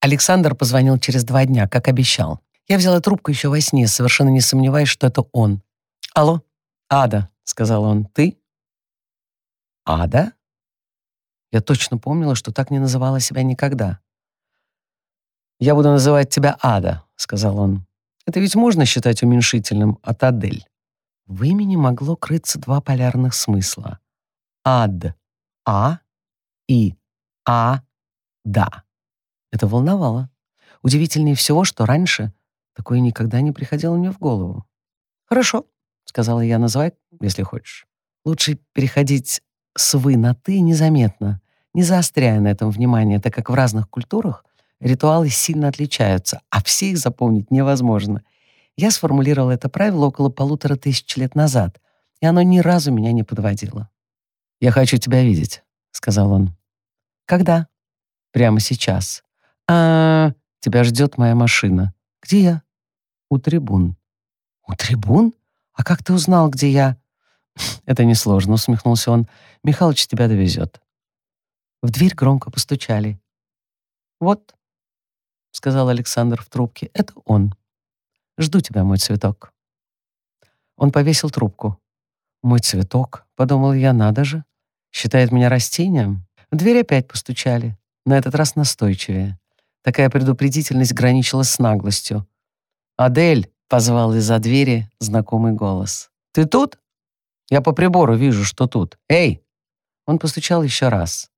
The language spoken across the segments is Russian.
Александр позвонил через два дня, как обещал. Я взяла трубку еще во сне, совершенно не сомневаясь, что это он. «Алло, Ада», — сказал он, — «ты?» «Ада?» Я точно помнила, что так не называла себя никогда. «Я буду называть тебя Ада», — сказал он. «Это ведь можно считать уменьшительным от Адель». В имени могло крыться два полярных смысла. Ад — А и А — Да. Это волновало. Удивительнее всего, что раньше Такое никогда не приходило мне в голову. «Хорошо», — сказала я, — «называй, если хочешь. Лучше переходить с «вы» на «ты» незаметно, не заостряя на этом внимание, так как в разных культурах ритуалы сильно отличаются, а все их запомнить невозможно. Я сформулировал это правило около полутора тысяч лет назад, и оно ни разу меня не подводило. «Я хочу тебя видеть», — сказал он. «Когда?» «Прямо сейчас». «А, тебя ждет моя машина. Где я?» «У трибун». «У трибун? А как ты узнал, где я?» «Это несложно», — усмехнулся он. «Михалыч тебя довезет». В дверь громко постучали. «Вот», — сказал Александр в трубке, — «это он. Жду тебя, мой цветок». Он повесил трубку. «Мой цветок», — подумал я, — «надо же. Считает меня растением». В дверь опять постучали, на этот раз настойчивее. Такая предупредительность граничила с наглостью. «Адель!» — позвал из-за двери знакомый голос. «Ты тут?» «Я по прибору вижу, что тут. Эй!» Он постучал еще раз.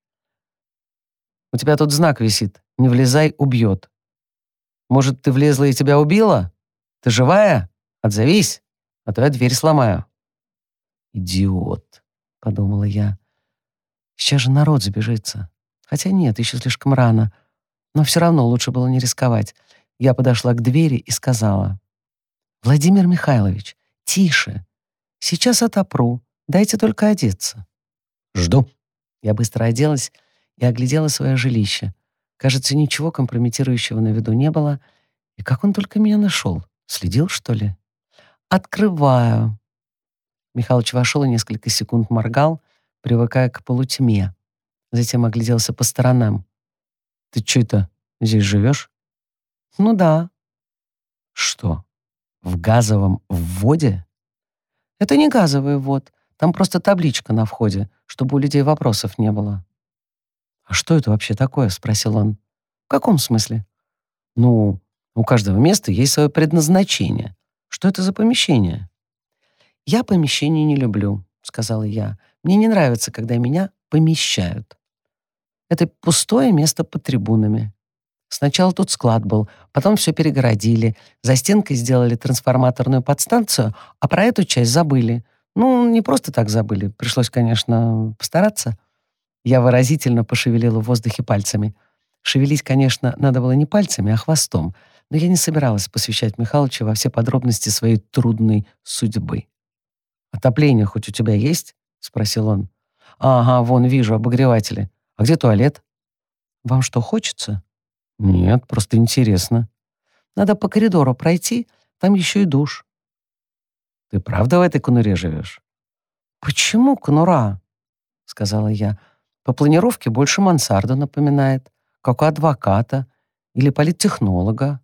«У тебя тут знак висит. Не влезай, убьет. Может, ты влезла и тебя убила? Ты живая? Отзовись, а то я дверь сломаю». «Идиот!» — подумала я. «Сейчас же народ забежится. Хотя нет, еще слишком рано. Но все равно лучше было не рисковать. Я подошла к двери и сказала. «Владимир Михайлович, тише. Сейчас отопру. Дайте только одеться». «Жду». Я быстро оделась и оглядела свое жилище. Кажется, ничего компрометирующего на виду не было. И как он только меня нашел? Следил, что ли? «Открываю». Михалыч вошел и несколько секунд моргал, привыкая к полутьме. Затем огляделся по сторонам. Ты что это, здесь живешь? Ну да. Что? В газовом вводе? Это не газовый ввод. Там просто табличка на входе, чтобы у людей вопросов не было. А что это вообще такое? Спросил он. В каком смысле? Ну, у каждого места есть свое предназначение. Что это за помещение? Я помещение не люблю, сказала я. Мне не нравится, когда меня помещают. Это пустое место под трибунами. Сначала тут склад был, потом все перегородили, за стенкой сделали трансформаторную подстанцию, а про эту часть забыли. Ну, не просто так забыли, пришлось, конечно, постараться. Я выразительно пошевелила в воздухе пальцами. Шевелить, конечно, надо было не пальцами, а хвостом, но я не собиралась посвящать Михалычу во все подробности своей трудной судьбы. «Отопление хоть у тебя есть?» — спросил он. «Ага, вон, вижу, обогреватели. А где туалет? Вам что, хочется? Нет, просто интересно. Надо по коридору пройти, там еще и душ. Ты правда в этой конуре живешь? Почему конура? Сказала я. По планировке больше мансарда напоминает, как у адвоката или политтехнолога.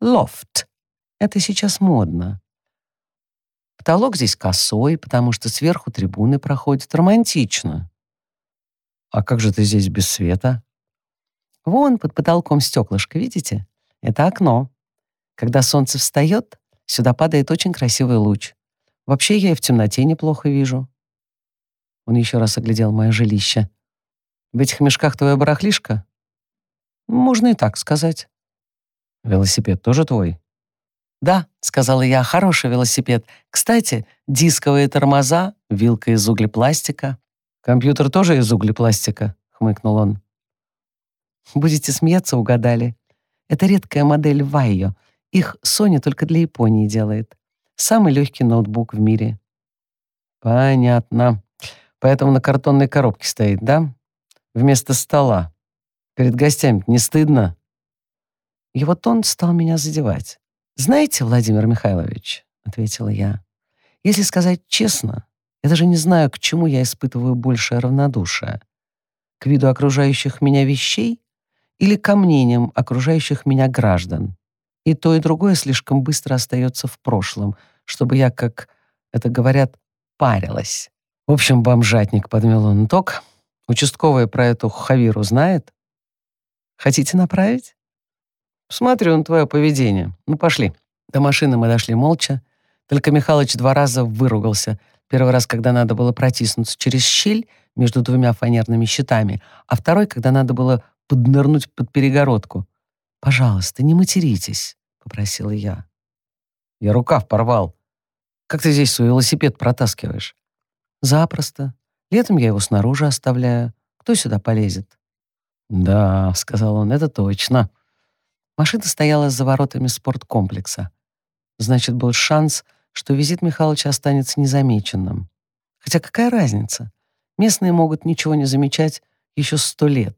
Лофт. Это сейчас модно. Потолок здесь косой, потому что сверху трибуны проходят романтично. «А как же ты здесь без света?» «Вон под потолком стеклышко, видите? Это окно. Когда солнце встает, сюда падает очень красивый луч. Вообще я и в темноте неплохо вижу». Он еще раз оглядел мое жилище. «В этих мешках твоя барахлишка?» «Можно и так сказать». «Велосипед тоже твой?» «Да», — сказала я, — «хороший велосипед. Кстати, дисковые тормоза, вилка из углепластика». «Компьютер тоже из углепластика?» — хмыкнул он. «Будете смеяться, угадали. Это редкая модель Вайо. Их Sony только для Японии делает. Самый легкий ноутбук в мире». «Понятно. Поэтому на картонной коробке стоит, да? Вместо стола. Перед гостями не стыдно?» И вот он стал меня задевать. «Знаете, Владимир Михайлович», — ответила я, — «если сказать честно, я даже не знаю, к чему я испытываю большее равнодушие. К виду окружающих меня вещей или ко мнениям окружающих меня граждан. И то, и другое слишком быстро остается в прошлом, чтобы я, как это говорят, парилась. В общем, бомжатник подмел он ток. Участковая про эту хавиру знает? Хотите направить? Смотрю на твое поведение. Ну, пошли. До машины мы дошли молча. Только Михалыч два раза выругался. Первый раз, когда надо было протиснуться через щель между двумя фанерными щитами, а второй, когда надо было поднырнуть под перегородку. «Пожалуйста, не материтесь», — попросила я. «Я рукав порвал. Как ты здесь свой велосипед протаскиваешь?» «Запросто. Летом я его снаружи оставляю. Кто сюда полезет?» «Да», — сказал он, — «это точно». Машина стояла за воротами спорткомплекса. Значит, был шанс, что визит Михалыча останется незамеченным. Хотя какая разница? Местные могут ничего не замечать еще сто лет.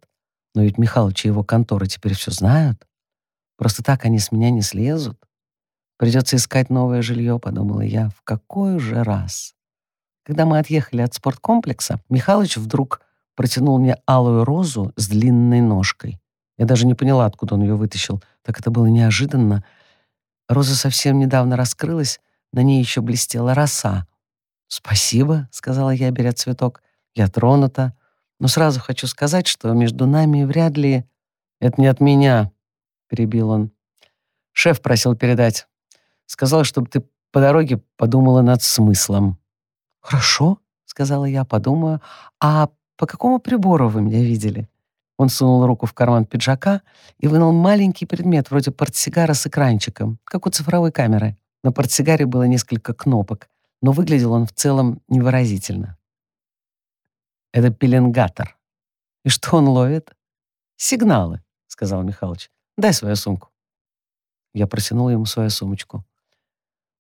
Но ведь Михалыч и его конторы теперь все знают. Просто так они с меня не слезут. Придется искать новое жилье, подумала я, в какой уже раз. Когда мы отъехали от спорткомплекса, Михалыч вдруг протянул мне алую розу с длинной ножкой. Я даже не поняла, откуда он ее вытащил. Так это было неожиданно. Роза совсем недавно раскрылась, на ней еще блестела роса. «Спасибо», — сказала я, беря цветок. «Я тронута. Но сразу хочу сказать, что между нами вряд ли...» «Это не от меня», — перебил он. «Шеф просил передать. Сказал, чтобы ты по дороге подумала над смыслом». «Хорошо», — сказала я, подумаю. «А по какому прибору вы меня видели?» Он сунул руку в карман пиджака и вынул маленький предмет, вроде портсигара с экранчиком, как у цифровой камеры. На портсигаре было несколько кнопок, но выглядел он в целом невыразительно. «Это пеленгатор. И что он ловит?» «Сигналы», — сказал Михалыч. «Дай свою сумку». Я протянул ему свою сумочку.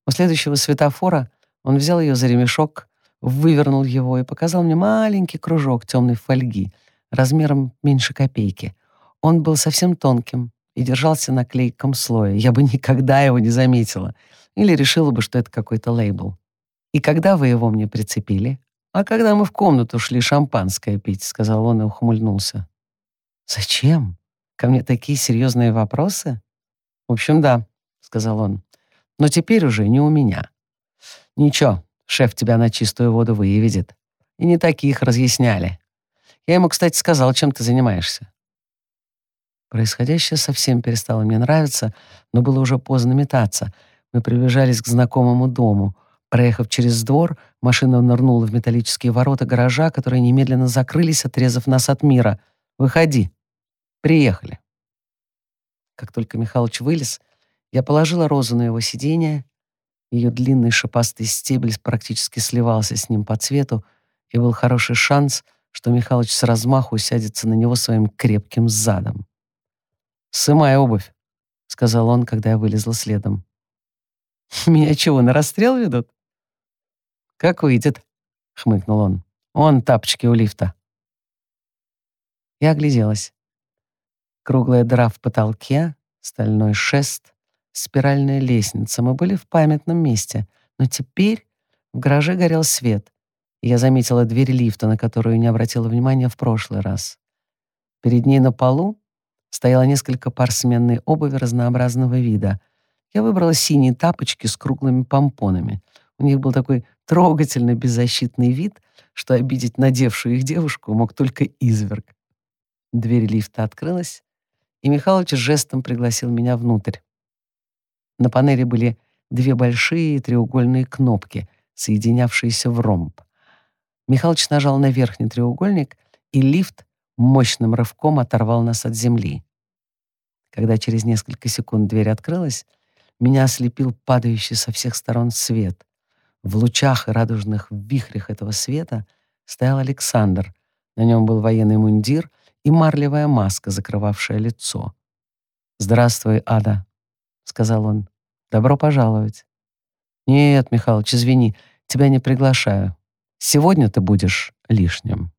У следующего светофора он взял ее за ремешок, вывернул его и показал мне маленький кружок темной фольги — размером меньше копейки. Он был совсем тонким и держался на клейком слое. Я бы никогда его не заметила. Или решила бы, что это какой-то лейбл. «И когда вы его мне прицепили?» «А когда мы в комнату шли шампанское пить», — сказал он и ухмыльнулся. «Зачем? Ко мне такие серьезные вопросы?» «В общем, да», — сказал он. «Но теперь уже не у меня». «Ничего, шеф тебя на чистую воду выведет. И не таких разъясняли». Я ему, кстати, сказал, чем ты занимаешься. Происходящее совсем перестало мне нравиться, но было уже поздно метаться. Мы приближались к знакомому дому. Проехав через двор, машина нырнула в металлические ворота гаража, которые немедленно закрылись, отрезав нас от мира. «Выходи. Приехали». Как только Михалыч вылез, я положила розу на его сиденье. Ее длинный шипастый стебель практически сливался с ним по цвету, и был хороший шанс, что Михалыч с размаху сядется на него своим крепким задом. «Сымай обувь», — сказал он, когда я вылезла следом. «Меня чего, на расстрел ведут?» «Как выйдет», — хмыкнул он. «Он тапочки у лифта». Я огляделась. Круглая дыра в потолке, стальной шест, спиральная лестница. Мы были в памятном месте, но теперь в гараже горел свет. Я заметила дверь лифта, на которую не обратила внимания в прошлый раз. Перед ней на полу стояло несколько пар сменной обуви разнообразного вида. Я выбрала синие тапочки с круглыми помпонами. У них был такой трогательно беззащитный вид, что обидеть надевшую их девушку мог только изверг. Дверь лифта открылась, и Михалыч жестом пригласил меня внутрь. На панели были две большие треугольные кнопки, соединявшиеся в ромб. Михалыч нажал на верхний треугольник, и лифт мощным рывком оторвал нас от земли. Когда через несколько секунд дверь открылась, меня ослепил падающий со всех сторон свет. В лучах и радужных вихрях этого света стоял Александр. На нем был военный мундир и марлевая маска, закрывавшая лицо. «Здравствуй, Ада», — сказал он. «Добро пожаловать». «Нет, Михалыч, извини, тебя не приглашаю. Сегодня ты будешь лишним.